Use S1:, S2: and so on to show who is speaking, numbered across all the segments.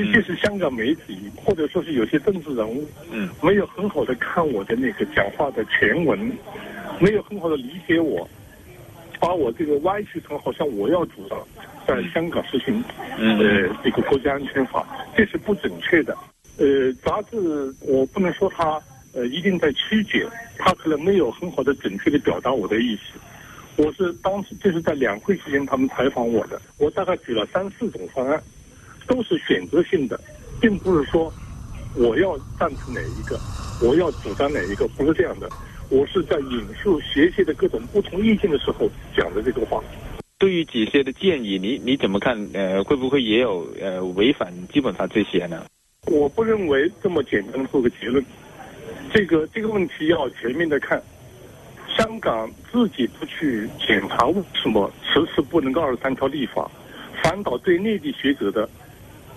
S1: 这些是香港媒体或者说是有些政治人物，嗯，没有很好的看我的那个讲话的全文，没有很好的理解我，把我这个歪曲成好像我要主导在香港实行呃这个国家安全法，这是不准确的。呃，杂志我不能说它呃一定在曲解，它可能没有很好的准确的表达我的意思。我是当时就是在两会期间他们采访我的，我大概举了三四种方案。都是选择性的，并不是说我要赞成哪一个，我要主张哪一个，不是这样的。我是在引述学习的各种不同意见的时候讲的这个话。
S2: 对于几些的建议，你你怎么看？呃，会不会也有呃违反基本上这些呢？
S1: 我不认为这么简单的做个结论。这个这个问题要全面的看。香港自己不去检查为什么，迟迟不能够二十三条立法，反倒对内地学者的。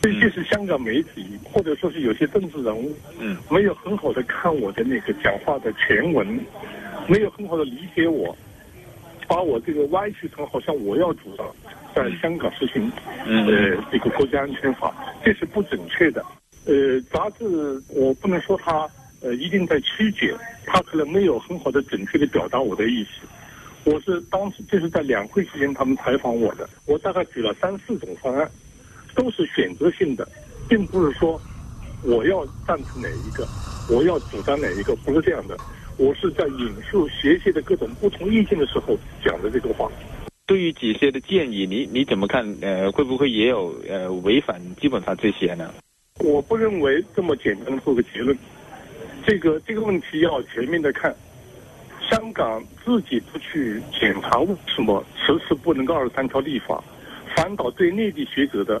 S1: 这些是香港媒体，或者说是有些政治人物，嗯，没有很好的看我的那个讲话的全文，没有很好的理解我，把我这个歪曲成好像我要主导在香港实行呃这个国家安全法，这是不准确的。呃，杂志我不能说它呃一定在曲解，它可能没有很好的准确的表达我的意思。我是当时就是在两会期间他们采访我的，我大概举了三四种方案。都是选择性的，并不是说我要赞成哪一个，我要主张哪一个，不是这样的。我是在引述、学习的各种不同意见的时候讲的这个话。
S2: 对于几些的建议，你你怎么看？呃，会不会也有呃违反基本上这些呢？
S1: 我不认为这么简单的做个结论。这个这个问题要全面的看。香港自己不去检查为什么，迟迟不能够二十三条立法，反倒对内地学者的。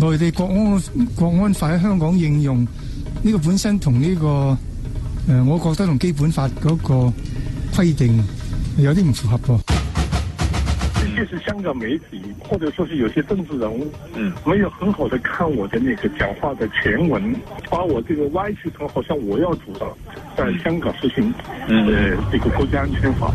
S3: 內地國安國安法喺香港應用呢個本身同呢個我覺得同基本法嗰個規定有啲唔符合喎。
S1: 這是香港媒體或者說是有些政治人物，嗯，有很好的看我的那個講話的全文，把我这個歪曲成好像我要主导在香港施行誒这個國家安全法。